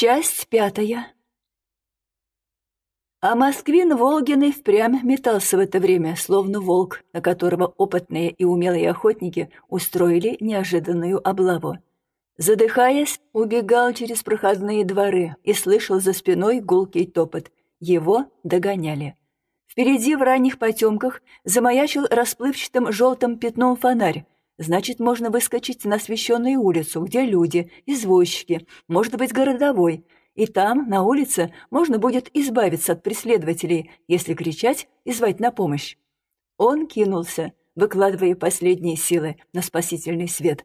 Часть пятая. А Москвин Волгин впрямь метался в это время, словно волк, на которого опытные и умелые охотники устроили неожиданную облаву. Задыхаясь, убегал через проходные дворы и слышал за спиной гулкий топот. Его догоняли. Впереди в ранних потемках замаячил расплывчатым желтым пятном фонарь. Значит, можно выскочить на освещенную улицу, где люди, извозчики, может быть, городовой. И там, на улице, можно будет избавиться от преследователей, если кричать и звать на помощь. Он кинулся, выкладывая последние силы на спасительный свет,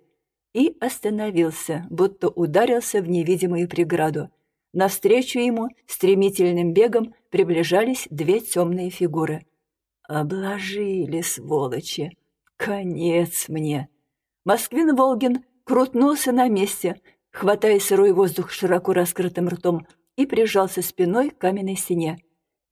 и остановился, будто ударился в невидимую преграду. Навстречу ему стремительным бегом приближались две темные фигуры. «Обложили, сволочи! Конец мне!» Москвин Волгин крутнулся на месте, хватая сырой воздух широко раскрытым ртом, и прижался спиной к каменной стене.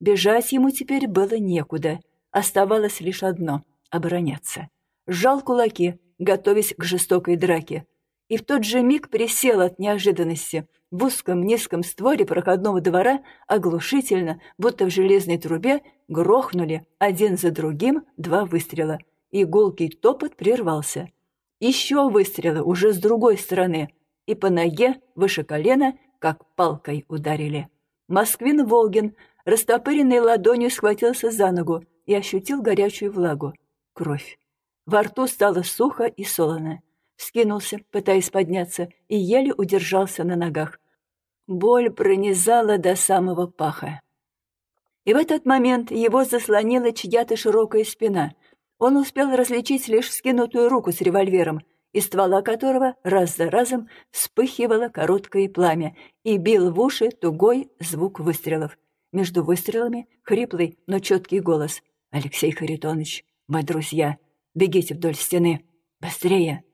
Бежать ему теперь было некуда. Оставалось лишь одно — обороняться. Сжал кулаки, готовясь к жестокой драке. И в тот же миг присел от неожиданности — в узком низком створе проходного двора оглушительно, будто в железной трубе, грохнули один за другим два выстрела, и топот прервался. Еще выстрелы уже с другой стороны, и по ноге выше колена, как палкой ударили. Москвин Волгин, растопыренной ладонью схватился за ногу и ощутил горячую влагу. Кровь. Во рту стало сухо и солоно. Скинулся, пытаясь подняться, и еле удержался на ногах. Боль пронизала до самого паха. И в этот момент его заслонила чья-то широкая спина. Он успел различить лишь скинутую руку с револьвером, из ствола которого раз за разом вспыхивало короткое пламя и бил в уши тугой звук выстрелов. Между выстрелами хриплый, но четкий голос. «Алексей Харитонович, мы друзья, бегите вдоль стены! Быстрее!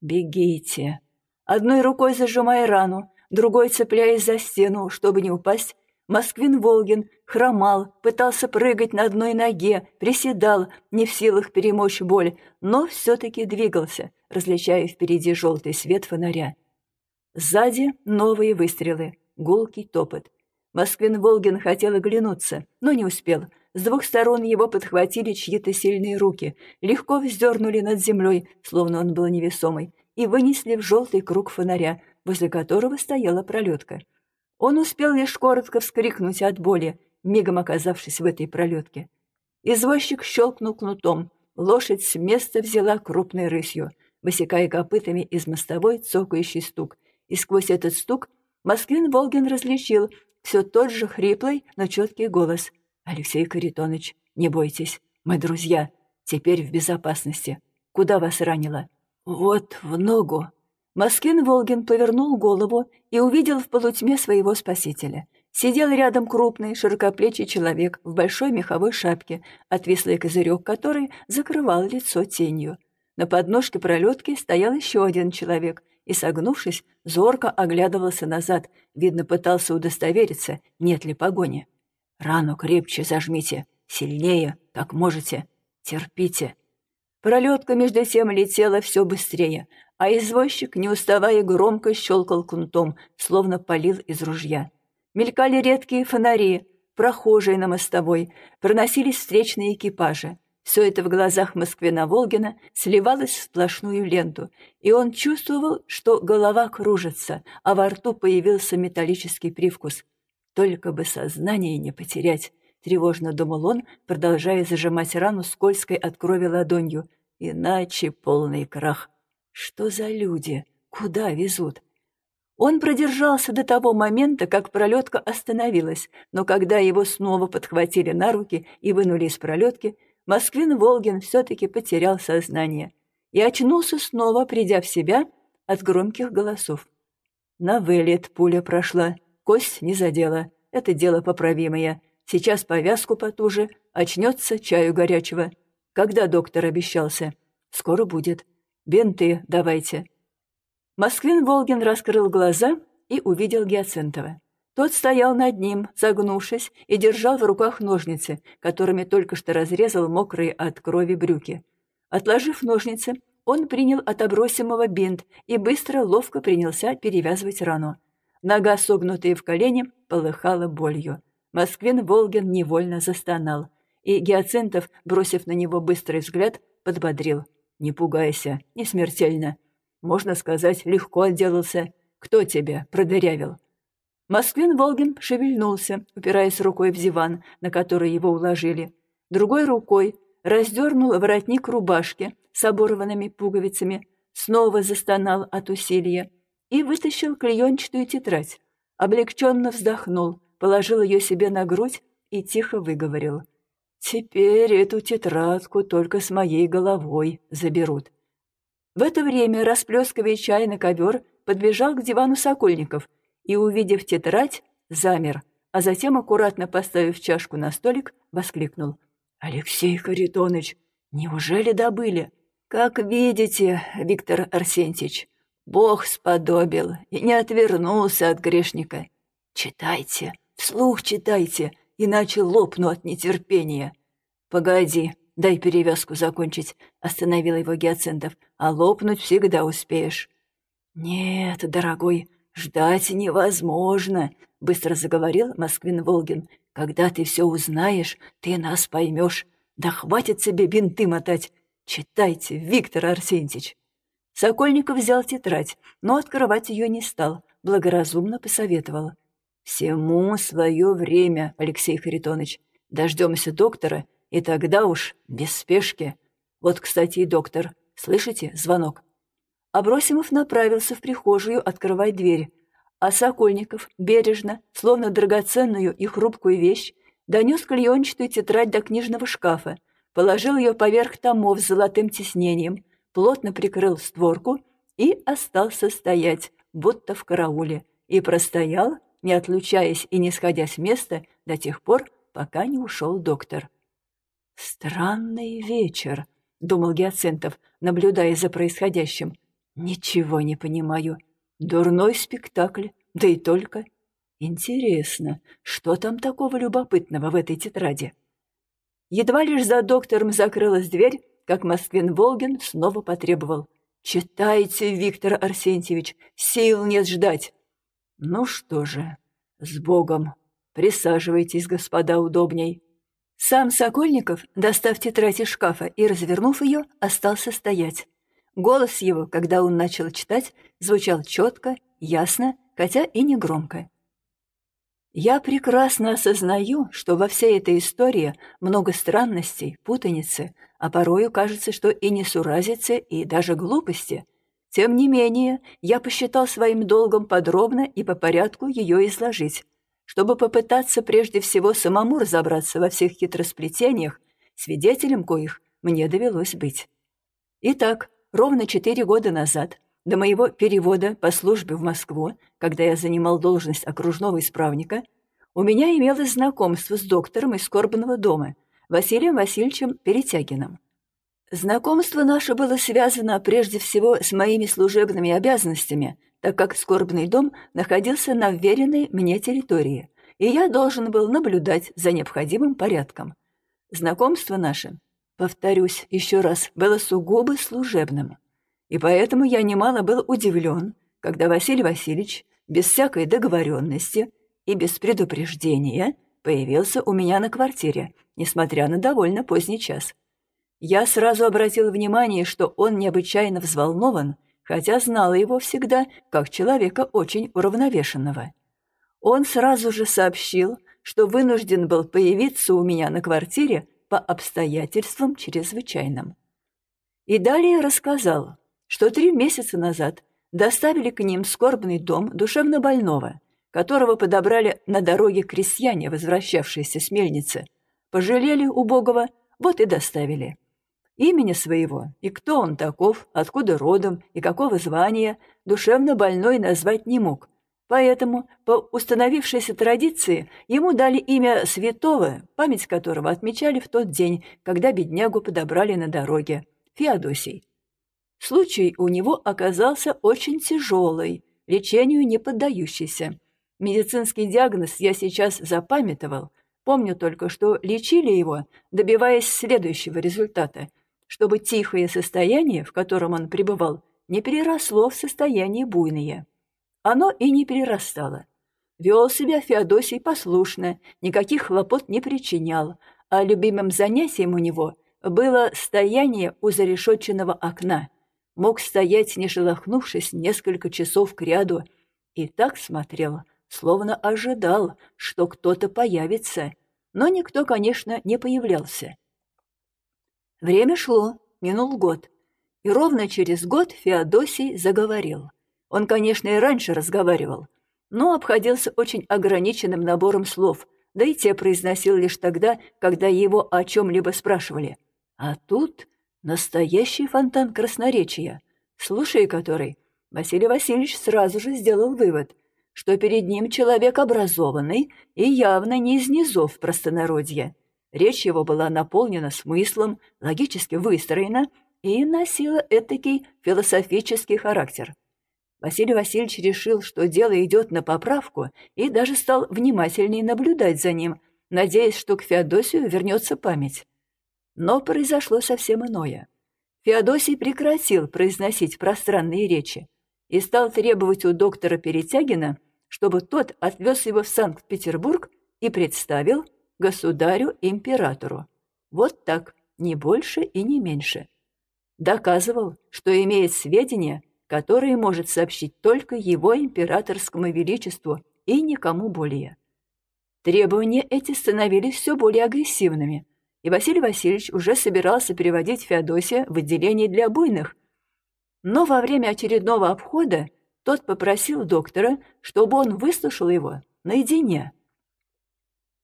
Бегите!» Одной рукой зажимая рану, другой, цепляясь за стену, чтобы не упасть, Москвин Волгин хромал, пытался прыгать на одной ноге, приседал, не в силах перемочь боль, но все-таки двигался, различая впереди желтый свет фонаря. Сзади новые выстрелы, гулкий топот. Москвин Волгин хотел оглянуться, но не успел. С двух сторон его подхватили чьи-то сильные руки, легко вздернули над землей, словно он был невесомый, и вынесли в желтый круг фонаря, возле которого стояла пролетка. Он успел лишь коротко вскрикнуть от боли, мигом оказавшись в этой пролетке. Извозчик щелкнул кнутом, лошадь с места взяла крупной рысью, высекая копытами из мостовой цокающий стук, и сквозь этот стук Москвин Волгин различил все тот же хриплый, но четкий голос. «Алексей Каритонович, не бойтесь, мы друзья, теперь в безопасности. Куда вас ранило?» «Вот в ногу», Москвин Волгин повернул голову и увидел в полутьме своего спасителя. Сидел рядом крупный, широкоплечий человек в большой меховой шапке, отвислый козырек которой закрывал лицо тенью. На подножке пролетки стоял еще один человек и, согнувшись, зорко оглядывался назад, видно, пытался удостовериться, нет ли погони. «Рану крепче зажмите, сильнее, как можете, терпите». Пролетка между тем летела все быстрее, а извозчик, не уставая, громко щелкал кнутом, словно палил из ружья. Мелькали редкие фонари, прохожие на мостовой, проносились встречные экипажи. Все это в глазах Москвина Волгина сливалось в сплошную ленту, и он чувствовал, что голова кружится, а во рту появился металлический привкус. Только бы сознание не потерять, тревожно думал он, продолжая зажимать рану скользкой от крови ладонью. Иначе полный крах. Что за люди? Куда везут? Он продержался до того момента, как пролетка остановилась, но когда его снова подхватили на руки и вынули из пролетки, Москвин Волгин все-таки потерял сознание и очнулся снова, придя в себя от громких голосов. На вылет пуля прошла, кость не задела, это дело поправимое. Сейчас повязку потуже, очнется чаю горячего. Когда доктор обещался? Скоро будет. Бинты давайте». Москвин Волгин раскрыл глаза и увидел Гиацинтова. Тот стоял над ним, загнувшись, и держал в руках ножницы, которыми только что разрезал мокрые от крови брюки. Отложив ножницы, он принял от обросимого бинт и быстро, ловко принялся перевязывать рану. Нога, согнутая в колени, полыхала болью. Москвин Волгин невольно застонал, и Гиацинтов, бросив на него быстрый взгляд, подбодрил. «Не пугайся, не смертельно. Можно сказать, легко отделался. Кто тебя продырявил?» Москвин Волгин шевельнулся, упираясь рукой в диван, на который его уложили. Другой рукой раздернул воротник рубашки с оборванными пуговицами, снова застонал от усилия и вытащил клеенчатую тетрадь. Облегченно вздохнул, положил ее себе на грудь и тихо выговорил. «Теперь эту тетрадку только с моей головой заберут». В это время, расплескивая чай на ковер, подбежал к дивану Сокольников и, увидев тетрадь, замер, а затем, аккуратно поставив чашку на столик, воскликнул. «Алексей Харитонович, неужели добыли?» «Как видите, Виктор Арсентьевич, Бог сподобил и не отвернулся от грешника. Читайте, вслух читайте, иначе лопну от нетерпения». «Погоди, дай перевязку закончить», — остановил его Гиацинтов, «а лопнуть всегда успеешь». «Нет, дорогой, ждать невозможно», — быстро заговорил Москвин Волгин. «Когда ты все узнаешь, ты нас поймешь. Да хватит себе бинты мотать. «Читайте, Виктор Арсентьевич!» Сокольников взял тетрадь, но открывать ее не стал, благоразумно посоветовал. «Всему свое время, Алексей Харитонович. Дождемся доктора, и тогда уж без спешки. Вот, кстати, и доктор. Слышите? Звонок». Абросимов направился в прихожую открывать дверь, а Сокольников бережно, словно драгоценную и хрупкую вещь, донес клеенчатую тетрадь до книжного шкафа, положил ее поверх томов с золотым тиснением, плотно прикрыл створку и остался стоять, будто в карауле, и простоял, не отлучаясь и не сходя с места до тех пор, пока не ушел доктор. «Странный вечер», — думал Гиацинтов, наблюдая за происходящим. «Ничего не понимаю. Дурной спектакль, да и только. Интересно, что там такого любопытного в этой тетради?» Едва лишь за доктором закрылась дверь, как Москвин Волгин снова потребовал. «Читайте, Виктор Арсентьевич, сил нет ждать». «Ну что же, с Богом. Присаживайтесь, господа, удобней». Сам Сокольников, достав тетрадь из шкафа и развернув ее, остался стоять. Голос его, когда он начал читать, звучал четко, ясно, хотя и не громко. Я прекрасно осознаю, что во всей этой истории много странностей, путаницы, а порою кажется, что и несуразицы, и даже глупости. Тем не менее, я посчитал своим долгом подробно и по порядку ее изложить, чтобы попытаться прежде всего самому разобраться во всех хитросплетениях, свидетелем коих мне довелось быть. Итак, ровно четыре года назад до моего перевода по службе в Москву, когда я занимал должность окружного исправника, у меня имелось знакомство с доктором из Скорбного дома, Василием Васильевичем Перетягиным. Знакомство наше было связано прежде всего с моими служебными обязанностями, так как Скорбный дом находился на вверенной мне территории, и я должен был наблюдать за необходимым порядком. Знакомство наше, повторюсь еще раз, было сугубо служебным. И поэтому я немало был удивлен, когда Василий Васильевич, без всякой договоренности и без предупреждения, появился у меня на квартире, несмотря на довольно поздний час. Я сразу обратил внимание, что он необычайно взволнован, хотя знала его всегда как человека очень уравновешенного. Он сразу же сообщил, что вынужден был появиться у меня на квартире по обстоятельствам чрезвычайным. И далее рассказал, что три месяца назад доставили к ним скорбный дом душевнобольного, которого подобрали на дороге крестьяне, возвращавшиеся с мельницы. Пожалели убогого, вот и доставили. Имени своего и кто он таков, откуда родом и какого звания душевно больной назвать не мог. Поэтому, по установившейся традиции, ему дали имя святого, память которого отмечали в тот день, когда беднягу подобрали на дороге – Феодосий. Случай у него оказался очень тяжелый, лечению не поддающийся. Медицинский диагноз я сейчас запамятовал. Помню только, что лечили его, добиваясь следующего результата, чтобы тихое состояние, в котором он пребывал, не переросло в состояние буйное. оно и не перерастало. Вел себя Феодосий послушно, никаких хлопот не причинял, а любимым занятием у него было стояние у зарешетченного окна. Мог стоять, не шелохнувшись, несколько часов кряду, и так смотрел, словно ожидал, что кто-то появится, но никто, конечно, не появлялся. Время шло, минул год, и ровно через год Феодосий заговорил. Он, конечно, и раньше разговаривал, но обходился очень ограниченным набором слов, да и те произносил лишь тогда, когда его о чем-либо спрашивали. А тут настоящий фонтан красноречия, слушая который, Василий Васильевич сразу же сделал вывод, что перед ним человек образованный и явно не из низов простонародья. Речь его была наполнена смыслом, логически выстроена и носила этакий философический характер. Василий Васильевич решил, что дело идет на поправку, и даже стал внимательнее наблюдать за ним, надеясь, что к Феодосию вернется память. Но произошло совсем иное. Феодосий прекратил произносить пространные речи и стал требовать у доктора Перетягина, чтобы тот отвез его в Санкт-Петербург и представил государю-императору. Вот так, не больше и не меньше. Доказывал, что имеет сведения, которые может сообщить только его императорскому величеству и никому более. Требования эти становились все более агрессивными, и Василий Васильевич уже собирался переводить Феодосия в отделение для буйных. Но во время очередного обхода тот попросил доктора, чтобы он выслушал его наедине.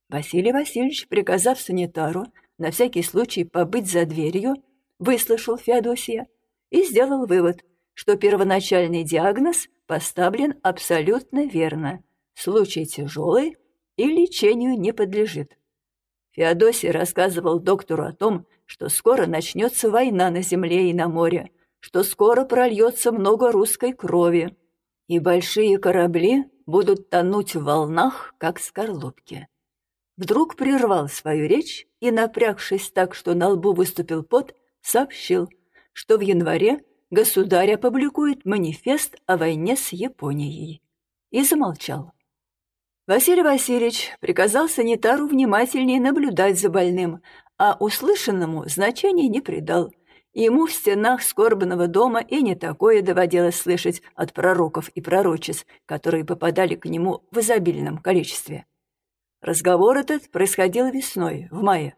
Василий Васильевич, приказав санитару на всякий случай побыть за дверью, выслушал Феодосия и сделал вывод, что первоначальный диагноз поставлен абсолютно верно. Случай тяжелый и лечению не подлежит. Феодосий рассказывал доктору о том, что скоро начнется война на земле и на море, что скоро прольется много русской крови, и большие корабли будут тонуть в волнах, как скорлупки. Вдруг прервал свою речь и, напрягшись так, что на лбу выступил пот, сообщил, что в январе государь опубликует манифест о войне с Японией. И замолчал. Василий Васильевич приказал санитару внимательнее наблюдать за больным, а услышанному значения не придал. Ему в стенах скорбного дома и не такое доводилось слышать от пророков и пророчиц, которые попадали к нему в изобильном количестве. Разговор этот происходил весной, в мае.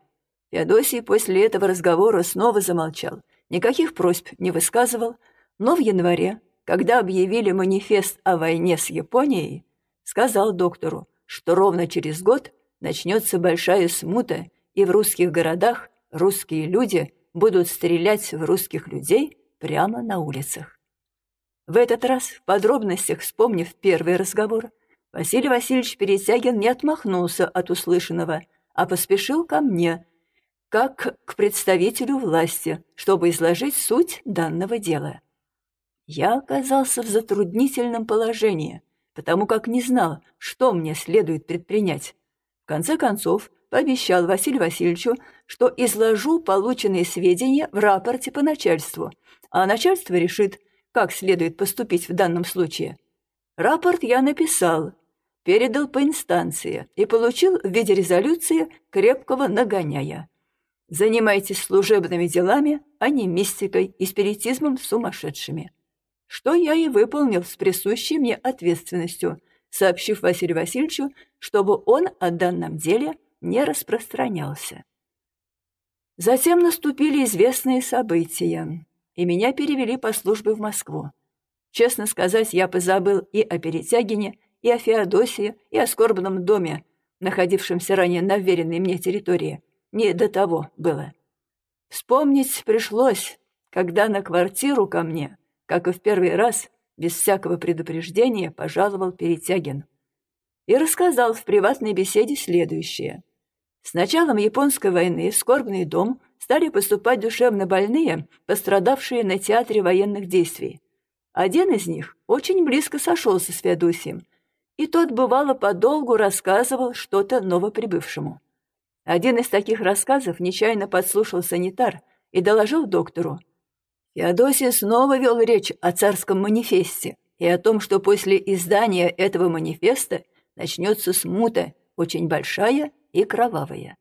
Феодосий после этого разговора снова замолчал никаких просьб не высказывал, но в январе, когда объявили манифест о войне с Японией, сказал доктору, что ровно через год начнется большая смута, и в русских городах русские люди будут стрелять в русских людей прямо на улицах. В этот раз, в подробностях вспомнив первый разговор, Василий Васильевич Перетягин не отмахнулся от услышанного, а поспешил ко мне, как к представителю власти, чтобы изложить суть данного дела. Я оказался в затруднительном положении, потому как не знал, что мне следует предпринять. В конце концов, пообещал Василию Васильевичу, что изложу полученные сведения в рапорте по начальству, а начальство решит, как следует поступить в данном случае. Рапорт я написал, передал по инстанции и получил в виде резолюции крепкого нагоняя. Занимайтесь служебными делами, а не мистикой и спиритизмом сумасшедшими. Что я и выполнил с присущей мне ответственностью, сообщив Василию Васильевичу, чтобы он о данном деле не распространялся. Затем наступили известные события, и меня перевели по службе в Москву. Честно сказать, я позабыл и о Перетягине, и о Феодосии, и о скорбном доме, находившемся ранее на веренной мне территории – не до того было. Вспомнить пришлось, когда на квартиру ко мне, как и в первый раз, без всякого предупреждения, пожаловал Перетягин. И рассказал в приватной беседе следующее. С началом японской войны в скорбный дом стали поступать душевно больные, пострадавшие на театре военных действий. Один из них очень близко сошелся с Феодосием, и тот бывало подолгу рассказывал что-то новоприбывшему. Один из таких рассказов нечаянно подслушал санитар и доложил доктору. Феодосий снова вел речь о царском манифесте и о том, что после издания этого манифеста начнется смута, очень большая и кровавая.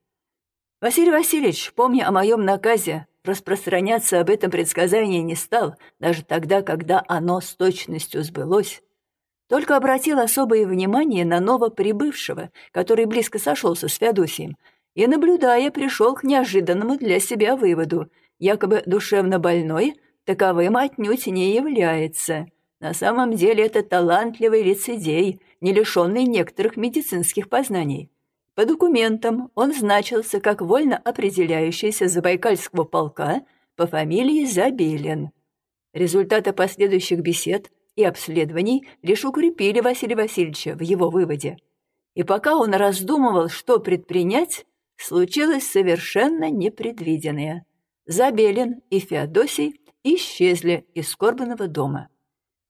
Василий Васильевич, помня о моем наказе, распространяться об этом предсказании не стал, даже тогда, когда оно с точностью сбылось, только обратил особое внимание на новоприбывшего, который близко сошелся с Феодосием, и, наблюдая, пришел к неожиданному для себя выводу, якобы душевно больной таковым отнюдь не является. На самом деле это талантливый лицедей, не лишенный некоторых медицинских познаний. По документам он значился как вольно определяющийся Забайкальского полка по фамилии Забелин. Результаты последующих бесед и обследований лишь укрепили Василия Васильевича в его выводе. И пока он раздумывал, что предпринять, случилось совершенно непредвиденное. Забелин и Феодосий исчезли из скорбанного дома.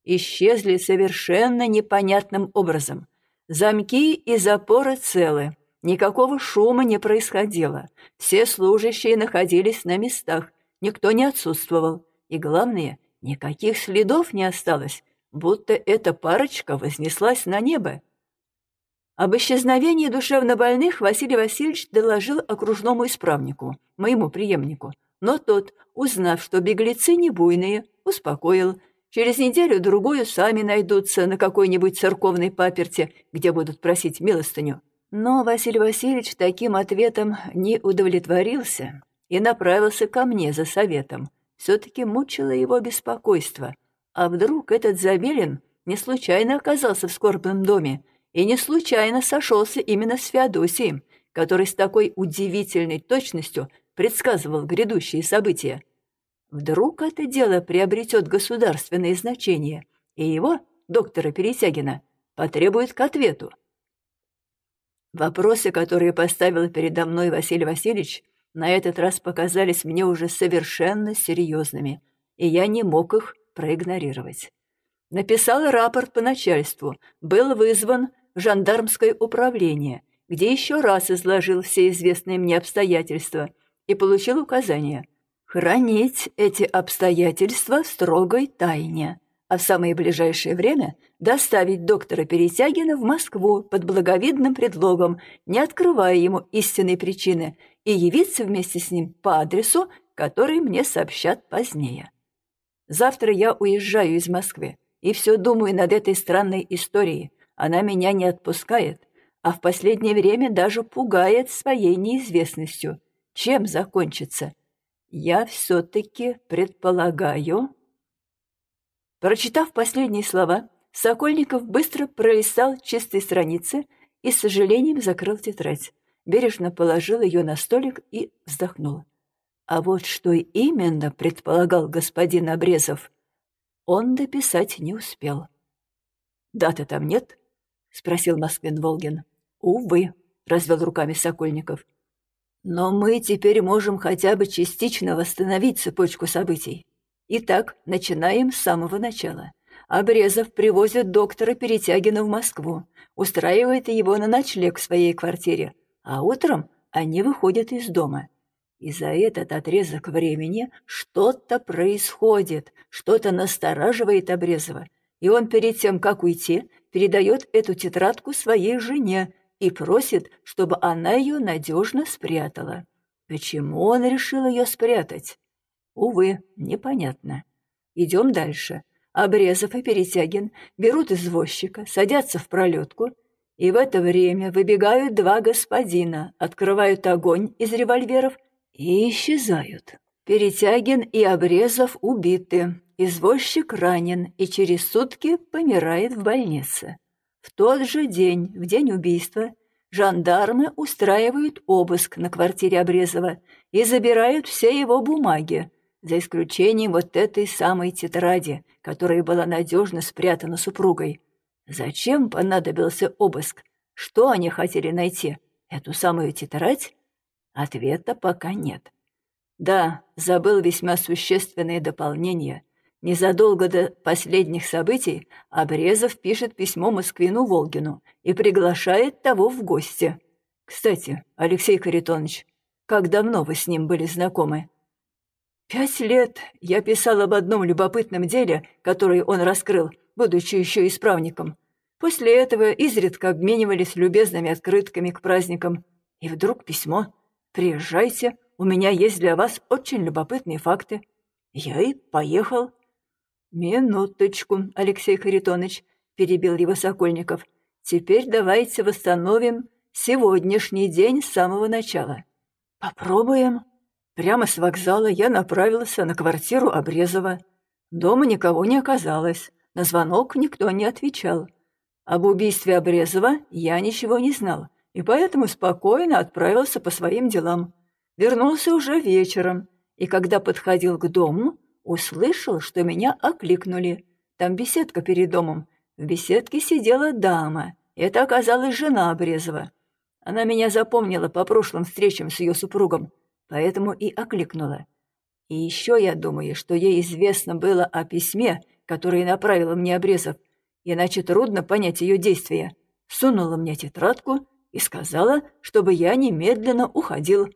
Исчезли совершенно непонятным образом. Замки и запоры целы. Никакого шума не происходило. Все служащие находились на местах. Никто не отсутствовал. И главное, никаких следов не осталось, будто эта парочка вознеслась на небо. Об исчезновении душевнобольных Василий Васильевич доложил окружному исправнику, моему преемнику, но тот, узнав, что беглецы не буйные, успокоил. Через неделю-другую сами найдутся на какой-нибудь церковной паперте, где будут просить милостыню. Но Василий Васильевич таким ответом не удовлетворился и направился ко мне за советом. Все-таки мучило его беспокойство. А вдруг этот Забелин не случайно оказался в скорбном доме и не случайно сошелся именно с Феодосием, который с такой удивительной точностью предсказывал грядущие события. Вдруг это дело приобретет государственное значение, и его, доктора Пересягина, потребует к ответу. Вопросы, которые поставил передо мной Василий Васильевич, на этот раз показались мне уже совершенно серьезными, и я не мог их проигнорировать. Написал рапорт по начальству, был вызван в жандармское управление, где еще раз изложил все известные мне обстоятельства — и получил указание хранить эти обстоятельства в строгой тайне, а в самое ближайшее время доставить доктора Перетягина в Москву под благовидным предлогом, не открывая ему истинной причины, и явиться вместе с ним по адресу, который мне сообщат позднее. Завтра я уезжаю из Москвы и все думаю над этой странной историей. Она меня не отпускает, а в последнее время даже пугает своей неизвестностью — чем закончится? Я все-таки предполагаю... Прочитав последние слова, Сокольников быстро пролистал чистые страницы и с сожалением закрыл тетрадь, бережно положил ее на столик и вздохнул. А вот что именно предполагал господин Обрезов, он дописать не успел. «Даты там нет?» — спросил Москвин Волгин. «Увы», — развел руками Сокольников. Но мы теперь можем хотя бы частично восстановить цепочку событий. Итак, начинаем с самого начала. Обрезов привозит доктора Перетягина в Москву, устраивает его на ночлег в своей квартире, а утром они выходят из дома. И за этот отрезок времени что-то происходит, что-то настораживает Обрезова, и он перед тем, как уйти, передает эту тетрадку своей жене, и просит, чтобы она ее надежно спрятала. Почему он решил ее спрятать? Увы, непонятно. Идем дальше. Обрезов и Перетягин берут извозчика, садятся в пролетку, и в это время выбегают два господина, открывают огонь из револьверов и исчезают. Перетягин и Обрезов убиты, извозчик ранен и через сутки помирает в больнице. В тот же день, в день убийства, жандармы устраивают обыск на квартире Обрезова и забирают все его бумаги, за исключением вот этой самой тетради, которая была надежно спрятана супругой. Зачем понадобился обыск? Что они хотели найти? Эту самую тетрадь? Ответа пока нет. Да, забыл весьма существенное дополнение. Незадолго до последних событий Обрезов пишет письмо Москвину Волгину и приглашает того в гости. Кстати, Алексей Харитонович, как давно вы с ним были знакомы? Пять лет я писал об одном любопытном деле, которое он раскрыл, будучи еще исправником. После этого изредка обменивались любезными открытками к праздникам. И вдруг письмо. «Приезжайте, у меня есть для вас очень любопытные факты». Я и поехал. «Минуточку, Алексей Харитонович», — перебил его Сокольников. «Теперь давайте восстановим сегодняшний день с самого начала». «Попробуем». Прямо с вокзала я направился на квартиру Обрезова. Дома никого не оказалось, на звонок никто не отвечал. Об убийстве Обрезова я ничего не знал, и поэтому спокойно отправился по своим делам. Вернулся уже вечером, и когда подходил к дому, услышал, что меня окликнули. Там беседка перед домом. В беседке сидела дама. Это оказалась жена Обрезова. Она меня запомнила по прошлым встречам с ее супругом поэтому и окликнула. И еще я думаю, что ей известно было о письме, которое направила мне Обрезов, иначе трудно понять ее действия. Сунула мне тетрадку и сказала, чтобы я немедленно уходил.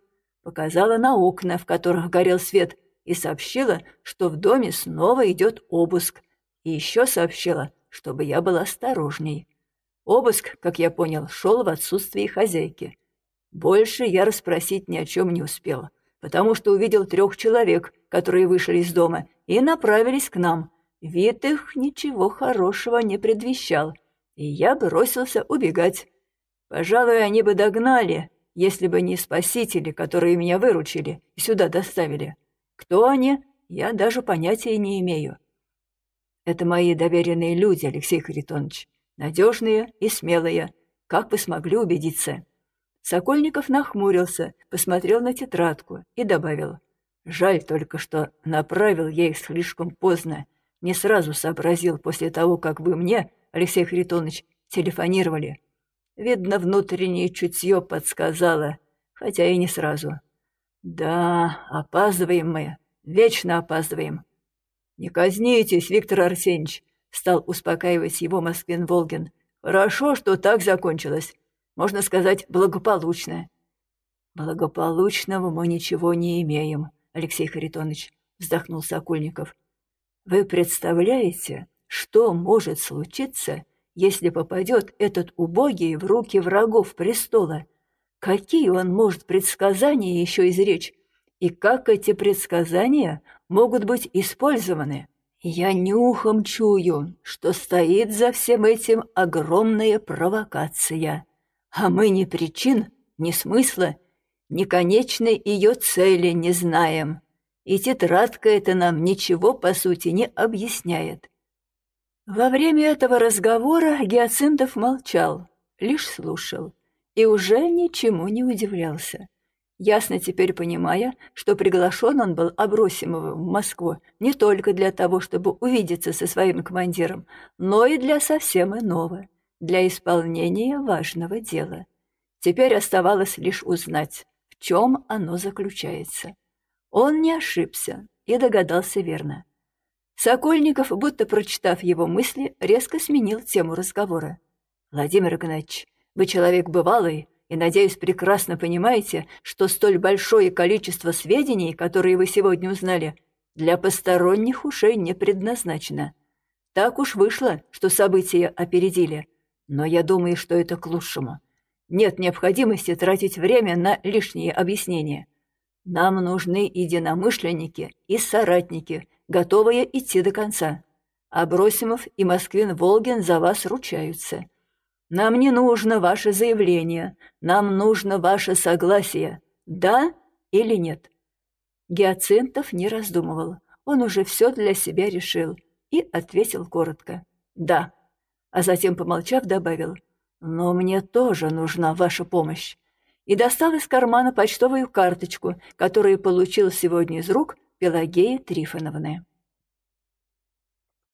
Показала на окна, в которых горел свет, и сообщила, что в доме снова идет обыск. И еще сообщила, чтобы я был осторожней. Обыск, как я понял, шел в отсутствии хозяйки. Больше я расспросить ни о чем не успел, потому что увидел трех человек, которые вышли из дома и направились к нам. Вид их ничего хорошего не предвещал, и я бросился убегать. Пожалуй, они бы догнали, если бы не спасители, которые меня выручили и сюда доставили. Кто они, я даже понятия не имею. Это мои доверенные люди, Алексей Харитонович, надежные и смелые, как вы смогли убедиться. Сокольников нахмурился, посмотрел на тетрадку и добавил. «Жаль только, что направил я их слишком поздно. Не сразу сообразил после того, как вы мне, Алексей Харитонович, телефонировали. Видно, внутреннее чутье подсказало, хотя и не сразу. Да, опаздываем мы, вечно опаздываем. Не казнитесь, Виктор Арсеньевич, стал успокаивать его Москвин Волгин. Хорошо, что так закончилось можно сказать, благополучно. Благополучного мы ничего не имеем, Алексей Харитонович, вздохнул Сокольников. Вы представляете, что может случиться, если попадет этот убогий в руки врагов престола? Какие он может предсказания еще изречь? И как эти предсказания могут быть использованы? Я нюхом чую, что стоит за всем этим огромная провокация. А мы ни причин, ни смысла, ни конечной ее цели не знаем. И тетрадка эта нам ничего, по сути, не объясняет. Во время этого разговора Геоцинтов молчал, лишь слушал и уже ничему не удивлялся. Ясно теперь понимая, что приглашен он был Абросимовым в Москву не только для того, чтобы увидеться со своим командиром, но и для совсем иного для исполнения важного дела. Теперь оставалось лишь узнать, в чем оно заключается. Он не ошибся и догадался верно. Сокольников, будто прочитав его мысли, резко сменил тему разговора. «Владимир Игнатьевич, вы человек бывалый, и, надеюсь, прекрасно понимаете, что столь большое количество сведений, которые вы сегодня узнали, для посторонних ушей не предназначено. Так уж вышло, что события опередили. Но я думаю, что это к лучшему. Нет необходимости тратить время на лишние объяснения. Нам нужны единомышленники и соратники, готовые идти до конца. Абросимов и Москвин-Волгин за вас ручаются. Нам не нужно ваше заявление, нам нужно ваше согласие. Да или нет?» Гиацинтов не раздумывал. Он уже все для себя решил и ответил коротко «Да» а затем, помолчав, добавил, «Но мне тоже нужна ваша помощь» и достал из кармана почтовую карточку, которую получил сегодня из рук Пелагеи Трифоновны.